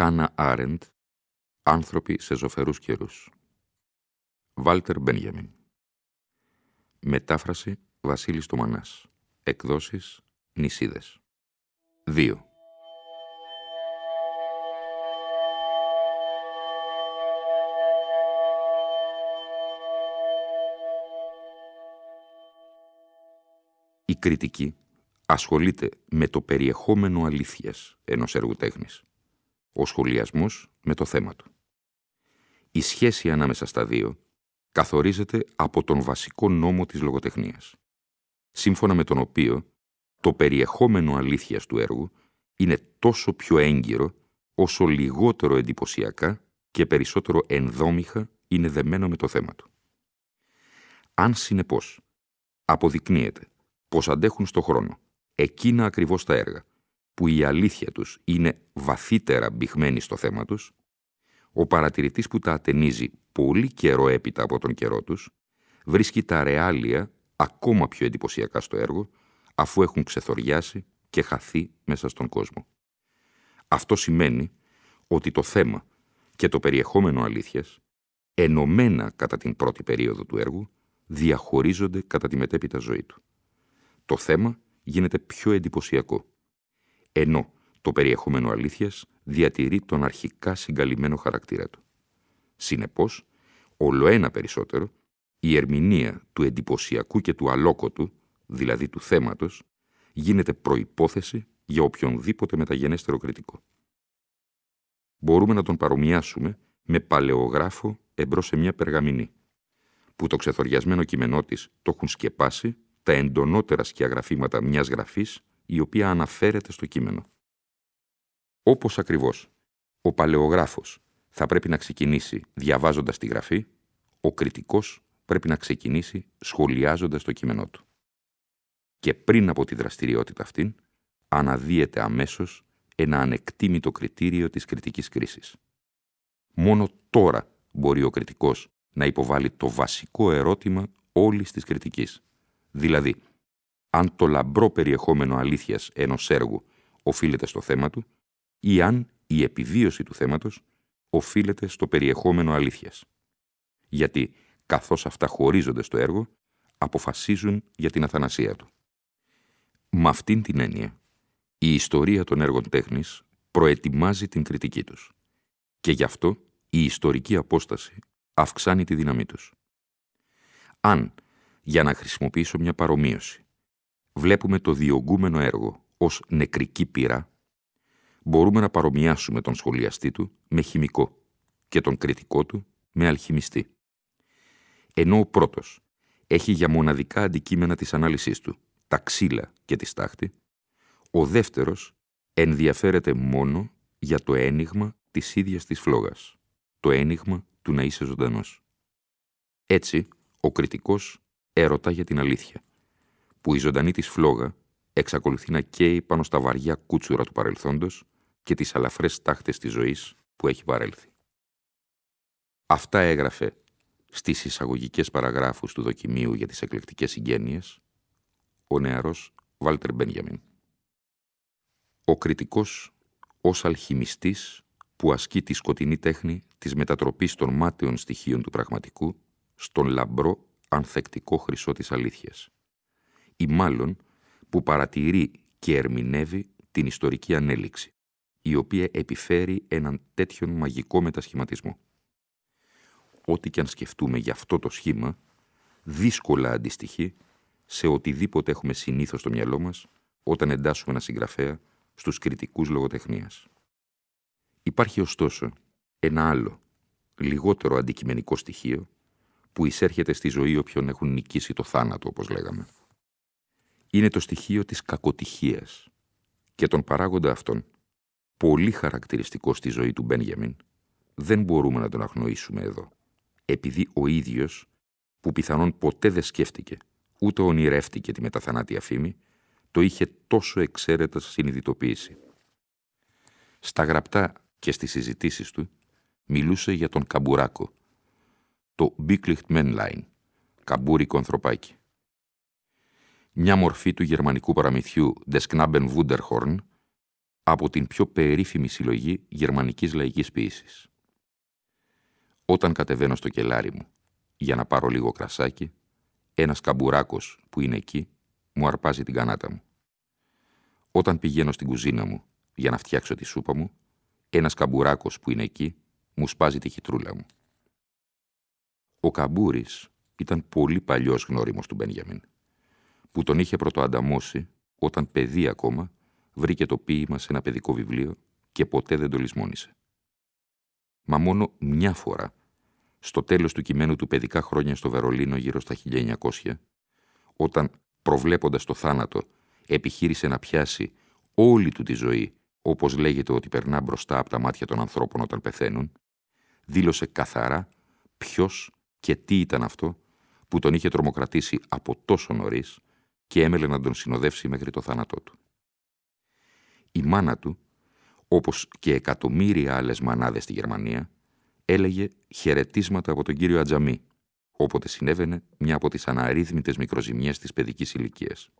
Χάνα Άρεντ, άνθρωποι σε ζωφερούς καιρούς. Βάλτερ Μπένιαμιν. Μετάφραση Βασίλης Τομανάς. Εκδόσεις Νησίδες. 2. Η κριτική ασχολείται με το περιεχόμενο αλήθειας ενός έργου τέχνης ο σχολιασμός με το θέμα του. Η σχέση ανάμεσα στα δύο καθορίζεται από τον βασικό νόμο της λογοτεχνίας, σύμφωνα με τον οποίο το περιεχόμενο αλήθειας του έργου είναι τόσο πιο έγκυρο όσο λιγότερο εντυπωσιακά και περισσότερο ενδόμηχα είναι δεμένο με το θέμα του. Αν συνεπώς αποδεικνύεται πως αντέχουν στο χρόνο εκείνα ακριβώς τα έργα που η αλήθεια τους είναι βαθύτερα μπηχμένη στο θέμα τους, ο παρατηρητής που τα ατενίζει πολύ καιρό έπειτα από τον καιρό τους, βρίσκει τα ρεάλια ακόμα πιο εντυπωσιακά στο έργο, αφού έχουν ξεθοριάσει και χαθεί μέσα στον κόσμο. Αυτό σημαίνει ότι το θέμα και το περιεχόμενο αλήθειας, ενωμένα κατά την πρώτη περίοδο του έργου, διαχωρίζονται κατά τη μετέπειτα ζωή του. Το θέμα γίνεται πιο εντυπωσιακό ενώ το περιεχόμενο αλήθειας διατηρεί τον αρχικά συγκαλυμμένο χαρακτήρα του. Συνεπώς, όλο ένα περισσότερο, η ερμηνεία του εντυπωσιακού και του αλόκοτου, δηλαδή του θέματος, γίνεται προϋπόθεση για οποιονδήποτε μεταγενέστερο κριτικό. Μπορούμε να τον παρομοιάσουμε με παλαιογράφο εμπρός σε μια περγαμηνή, που το ξεθοριασμένο κείμενό της το έχουν σκεπάσει τα εντονότερα σκιαγραφήματα μιας γραφής η οποία αναφέρεται στο κείμενο. Όπως ακριβώς ο παλαιογράφος θα πρέπει να ξεκινήσει διαβάζοντας τη γραφή, ο κριτικός πρέπει να ξεκινήσει σχολιάζοντας το κείμενό του. Και πριν από τη δραστηριότητα αυτήν, αναδύεται αμέσως ένα ανεκτήμητο κριτήριο της κριτικής κρίσης. Μόνο τώρα μπορεί ο κριτικός να υποβάλει το βασικό ερώτημα όλης της κριτικής. Δηλαδή, αν το λαμπρό περιεχόμενο αλήθειας ενός έργου οφείλεται στο θέμα του ή αν η επιβίωση του θέματος οφείλεται στο περιεχόμενο αλήθειας. Γιατί, καθώς αυτά χωρίζονται στο έργο, αποφασίζουν για την αθανασία του. Με αυτήν την έννοια, η ιστορία των έργων τέχνης προετοιμάζει την κριτική τους και γι' αυτό η ιστορική απόσταση αυξάνει τη δύναμή τους. Αν, για να χρησιμοποιήσω μια παρομοίωση, βλέπουμε το διωγγούμενο έργο ως νεκρική πύρα, μπορούμε να παρομοιάσουμε τον σχολιαστή του με χημικό και τον κριτικό του με αλχημιστή. Ενώ ο πρώτος έχει για μοναδικά αντικείμενα της ανάλυσης του τα ξύλα και τη στάχτη, ο δεύτερος ενδιαφέρεται μόνο για το ένιγμα της ίδιας της φλόγας, το ένιγμα του να είσαι ζωντανός. Έτσι, ο κριτικός έρωτα για την αλήθεια που η ζωντανή της φλόγα εξακολουθεί να καίει πάνω στα βαριά κούτσουρα του παρελθόντος και τις αλαφρές τάχτες της ζωής που έχει παρέλθει. Αυτά έγραφε στις εισαγωγικές παραγράφους του δοκιμίου για τις εκλεκτικές συγγένειες ο νεαρός Βάλτερ Μπένιαμιν. Ο κριτικός ως αλχημιστής που ασκεί τη σκοτεινή τέχνη της μετατροπής των μάταιων στοιχείων του πραγματικού στον λαμπρό ανθεκτικό χρυσό της αλήθειας ή μάλλον που παρατηρεί και ερμηνεύει την ιστορική ανέλυξη, η οποία επιφέρει έναν τέτοιον μαγικό μετασχηματισμό. Ό,τι και αν σκεφτούμε για αυτό το σχήμα, δύσκολα αντιστοιχεί σε οτιδήποτε έχουμε συνήθως στο μυαλό μας όταν εντάσσουμε ένα συγγραφέα στους κριτικούς λογοτεχνίας. Υπάρχει ωστόσο ένα άλλο, λιγότερο αντικειμενικό στοιχείο που εισέρχεται στη ζωή όποιον έχουν νικήσει το θάνατο, όπως λέγαμε. Είναι το στοιχείο της κακοτυχίας και τον παράγοντα αυτόν, πολύ χαρακτηριστικό στη ζωή του Μπένιαμιν, δεν μπορούμε να τον αγνοήσουμε εδώ, επειδή ο ίδιος, που πιθανόν ποτέ δεν σκέφτηκε, ούτε ονειρεύτηκε τη μεταθανάτια φήμη, το είχε τόσο εξαίρετα συνειδητοποίηση. Στα γραπτά και στις συζητήσεις του, μιλούσε για τον Καμπουράκο, το Biklicht Männlein, καμπούρικο ανθρωπάκι. Μια μορφή του γερμανικού παραμυθιού Des Knaben Wunderhorn από την πιο περίφημη συλλογή γερμανικής λαϊκής ποίησης. Όταν κατεβαίνω στο κελάρι μου για να πάρω λίγο κρασάκι, ένας καμπουράκος που είναι εκεί μου αρπάζει την κανάτα μου. Όταν πηγαίνω στην κουζίνα μου για να φτιάξω τη σούπα μου, ένας καμπουράκος που είναι εκεί μου σπάζει τη χιτρούλα μου. Ο Καμπούρης ήταν πολύ παλιός γνώριμος του Μπένιαμιν, που τον είχε πρωτοανταμώσει όταν παιδί ακόμα βρήκε το ποίημα σε ένα παιδικό βιβλίο και ποτέ δεν το λησμόνισε. Μα μόνο μια φορά, στο τέλος του κειμένου του παιδικά χρόνια στο Βερολίνο γύρω στα 1900, όταν προβλέποντας το θάνατο επιχείρησε να πιάσει όλη του τη ζωή, όπως λέγεται ότι περνά μπροστά από τα μάτια των ανθρώπων όταν πεθαίνουν, δήλωσε καθαρά ποιος και τι ήταν αυτό που τον είχε τρομοκρατήσει από τόσο νωρίς και έμελε να τον συνοδεύσει μέχρι το θάνατό του. Η μάνα του, όπως και εκατομμύρια άλλες μανάδες στη Γερμανία, έλεγε χαιρετίσματα από τον κύριο Ατζαμί, όποτε συνέβαινε μια από τις αναρρύθμιτες μικροζημιές της παιδικής ηλικίας.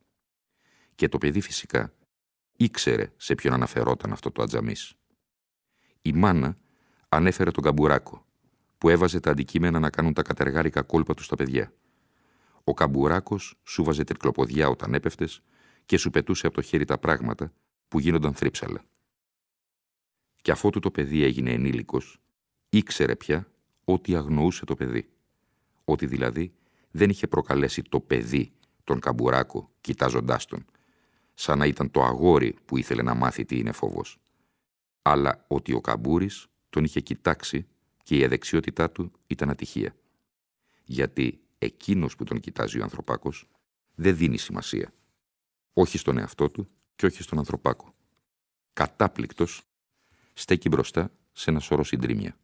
Και το παιδί φυσικά ήξερε σε ποιον αναφερόταν αυτό το Ατζαμής. Η μάνα ανέφερε τον Καμπουράκο, που έβαζε τα αντικείμενα να κάνουν τα κατεργάρικα κόλπα του στα παιδιά. Ο Καμπουράκος σου βάζε τρικλοποδιά όταν έπεφτες και σου πετούσε από το χέρι τα πράγματα που γίνονταν θρύψαλα. Και αφότου το παιδί έγινε ενήλικος, ήξερε πια ότι αγνοούσε το παιδί. Ότι δηλαδή δεν είχε προκαλέσει το παιδί τον Καμπουράκο κοιτάζοντάς τον, σαν να ήταν το αγόρι που ήθελε να μάθει τι είναι φόβος. Αλλά ότι ο Καμπούρης τον είχε κοιτάξει και η αδεξιότητά του ήταν ατυχία. Γιατί εκείνος που τον κοιτάζει ο ανθρωπάκος δεν δίνει σημασία. Όχι στον εαυτό του και όχι στον ανθρωπάκο. Κατάπληκτος στέκει μπροστά σε ένα σωρό συντρίμια.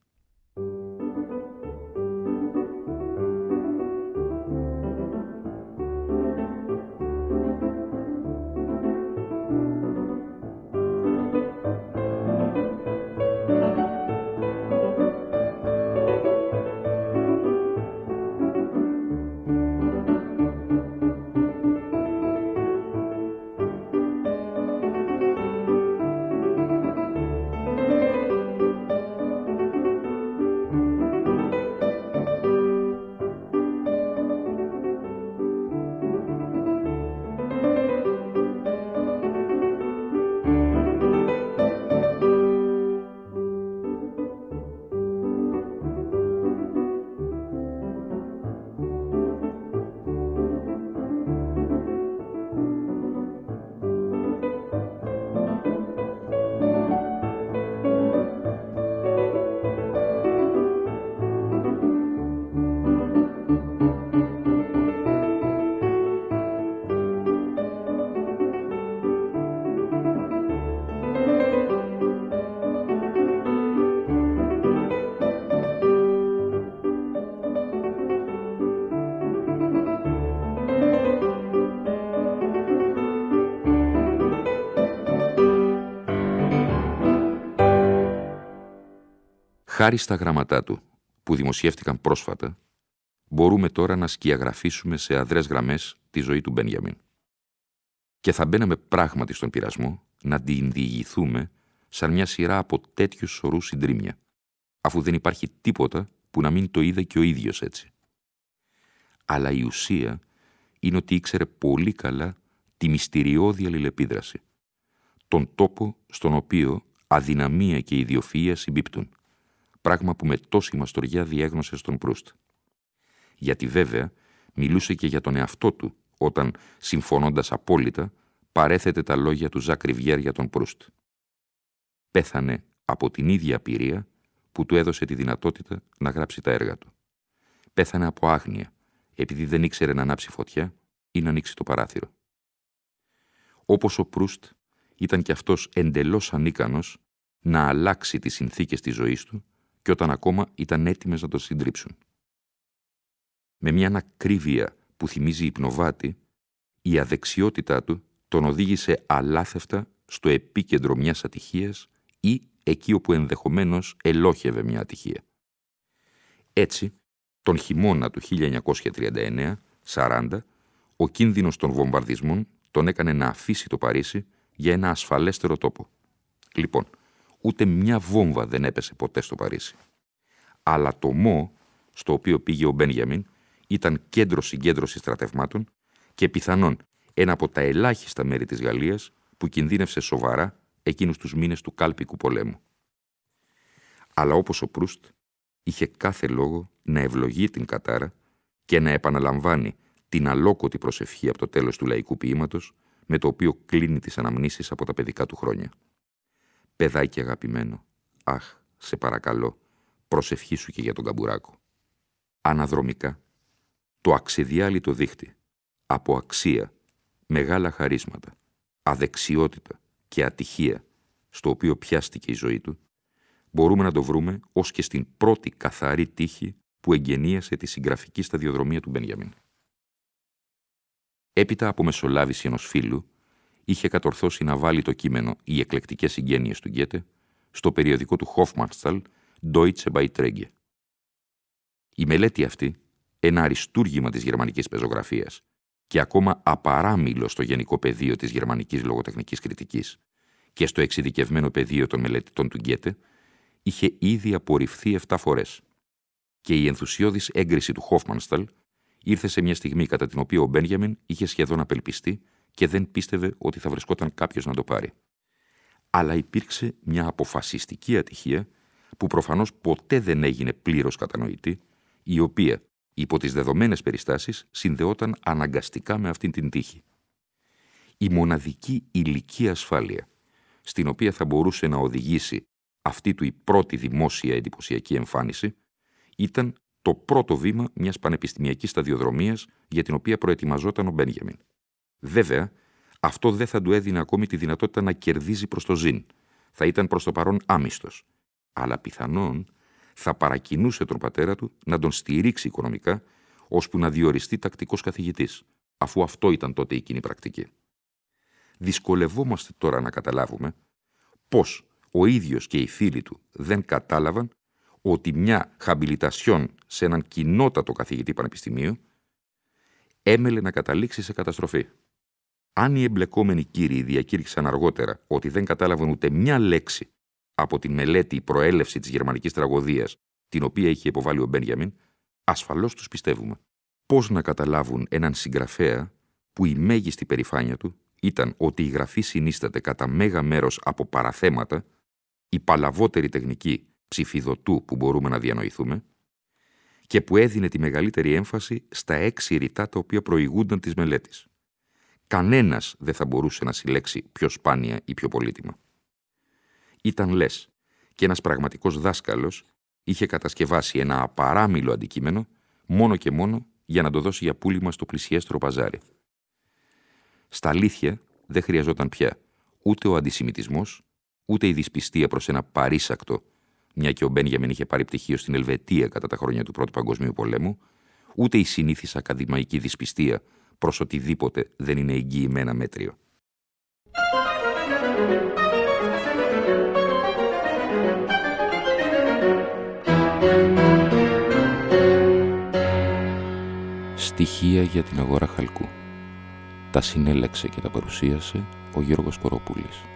Χάρη στα γραμματά του, που δημοσιεύτηκαν πρόσφατα, μπορούμε τώρα να σκιαγραφίσουμε σε αδρές γραμμές τη ζωή του Μπένιαμιν. Και θα μπαίναμε πράγματι στον πειρασμό να την διηγηθούμε σαν μια σειρά από τέτοιους σωρούς συντρίμια, αφού δεν υπάρχει τίποτα που να μην το είδε και ο ίδιος έτσι. Αλλά η ουσία είναι ότι ήξερε πολύ καλά τη μυστηριώδη αλληλεπίδραση, τον τόπο στον οποίο αδυναμία και ιδιοφυΐα συμπίπτουν, πράγμα που με τόση μαστοριά διέγνωσε στον Προύστ. Γιατί βέβαια μιλούσε και για τον εαυτό του, όταν, συμφωνώντας απόλυτα, παρέθετε τα λόγια του Ζακ Ριβιέρ για τον Προύστ. Πέθανε από την ίδια απειρία που του έδωσε τη δυνατότητα να γράψει τα έργα του. Πέθανε από άγνοια, επειδή δεν ήξερε να ανάψει φωτιά ή να ανοίξει το παράθυρο. Όπως ο Προύστ ήταν κι αυτός εντελώς ανίκανος να αλλάξει τις συνθήκες της ζωής του και όταν ακόμα ήταν έτοιμες να το συντρίψουν. Με μια ανακρίβεια που θυμίζει υπνοβάτη, η αδεξιότητά του τον οδήγησε αλάθευτα στο επίκεντρο μιας ατυχίας ή εκεί όπου ενδεχομένως ελόχευε μια ατυχία. Έτσι, τον χειμώνα του 1939-40, ο κίνδυνος των βομβαρδισμών τον έκανε να αφήσει το Παρίσι για ένα ασφαλέστερο τόπο. Λοιπόν, ούτε μια βόμβα δεν έπεσε ποτέ στο Παρίσι. Αλλά το μό, στο οποίο πήγε ο Μπένιαμιν, ήταν κέντρο συγκέντρωσης στρατευμάτων και πιθανόν ένα από τα ελάχιστα μέρη της Γαλλίας που κινδύνευσε σοβαρά εκείνους τους μήνες του κάλπικου πολέμου. Αλλά όπως ο Προύστ, είχε κάθε λόγο να ευλογεί την κατάρα και να επαναλαμβάνει την αλόκοτη προσευχή από το τέλος του λαϊκού ποίηματος με το οποίο κλείνει τις αναμνήσεις από τα παιδικά του χρόνια. «Παιδάκι αγαπημένο, αχ, σε παρακαλώ, προσευχήσου και για τον καμπουράκο». Αναδρομικά, το αξιδιάλειτο δίχτυ, από αξία, μεγάλα χαρίσματα, αδεξιότητα και ατυχία, στο οποίο πιάστηκε η ζωή του, μπορούμε να το βρούμε ως και στην πρώτη καθαρή τύχη που εγγενίασε τη συγγραφική σταδιοδρομία του Μπένιαμιν. Έπειτα από μεσολάβηση ενός φίλου, είχε κατορθώσει να βάλει το κείμενο «Οι εκλεκτικές συγγένειες του Γκέτε» στο περιοδικό του Hofmannsthal Deutsche Beiträge. Η μελέτη αυτή, ένα αριστούργημα της γερμανικής πεζογραφίας και ακόμα απαράμιλο στο γενικό πεδίο της γερμανικής λογοτεχνικής κριτικής και στο εξειδικευμένο πεδίο των μελετητών του Γκέτε, είχε ήδη απορριφθεί 7 φορές. Και η ενθουσιώδης έγκριση του Χόφμανσταλ ήρθε σε μια στιγμή κατά την οποία ο Μπένιαμιν είχε σχεδόν απελπιστεί και δεν πίστευε ότι θα βρισκόταν κάποιος να το πάρει. Αλλά υπήρξε μια αποφασιστική ατυχία που προφανώς ποτέ δεν έγινε πλήρως κατανοητή, η οποία, υπό τις δεδομένες περιστάσεις, συνδεόταν αναγκαστικά με αυτήν την τύχη. Η μοναδική ηλική ασφάλεια, στην οποία θα μπορούσε να οδηγήσει αυτή του η πρώτη δημόσια εντυπωσιακή εμφάνιση, ήταν το πρώτο βήμα μιας πανεπιστημιακής σταδιοδρομίας για την οποία προετοιμαζόταν ο Μπένιαμιν. Βέβαια, αυτό δεν θα του έδινε ακόμη τη δυνατότητα να κερδίζει προς το ζήν. Θα ήταν προς το παρόν άμυστος. Αλλά πιθανόν θα παρακινούσε τον πατέρα του να τον στηρίξει οικονομικά, ώσπου να διοριστεί τακτικός καθηγητής, αφού αυτό ήταν τότε η κοινή πρακτική. Δυσκολευόμαστε τώρα να καταλάβουμε πώς ο ίδιος και οι φίλοι του δεν κατάλαβαν ότι μια χαμπιλιτασιόν σε έναν κοινότατο καθηγητή πανεπιστημίου έμελε να καταλήξει σε καταστροφή. Αν οι εμπλεκόμενοι κύριοι διακήρυξαν αργότερα ότι δεν κατάλαβαν ούτε μια λέξη από τη μελέτη προέλευση της γερμανικής τραγωδίας την οποία είχε υποβάλει ο Μπένιαμιν, ασφαλώς τους πιστεύουμε. Πώς να καταλάβουν έναν συγγραφέα που η μέγιστη περηφάνεια του ήταν ότι η γραφή συνίσταται κατά μέγα μέρος από παραθέματα, η παλαβότερη τεχνική ψηφιδωτού που μπορούμε να διανοηθούμε και που έδινε τη μεγαλύτερη έμφαση στα έξι ρητά τα οποία προηγούνταν της μελέτης. Κανένας δεν θα μπορούσε να συλλέξει πιο σπάνια ή πιο πολύτιμα. Ήταν λες και ένας πραγματικός δάσκαλος είχε κατασκευάσει ένα απαράμιλο αντικείμενο μόνο και μόνο για να το δώσει για πούλημα στο πλησιέστερο παζάρι. Στα αλήθεια δεν χρειαζόταν πια ούτε ο αντισημιτισμός, ούτε η δυσπιστία προς ένα παρήσακτο μια και ο Μπένιαμιν είχε πάρει πτυχίο στην Ελβετία κατά τα χρόνια του Πρώτου Παγκοσμίου Πολέμου, ούτε η συνήθις ακαδημαϊκή δυσπιστία προς οτιδήποτε δεν είναι εγγυημένα μέτριο. Στοιχεία για την αγορά χαλκού. Τα συνέλεξε και τα παρουσίασε ο Γιώργος Κοροπούλης.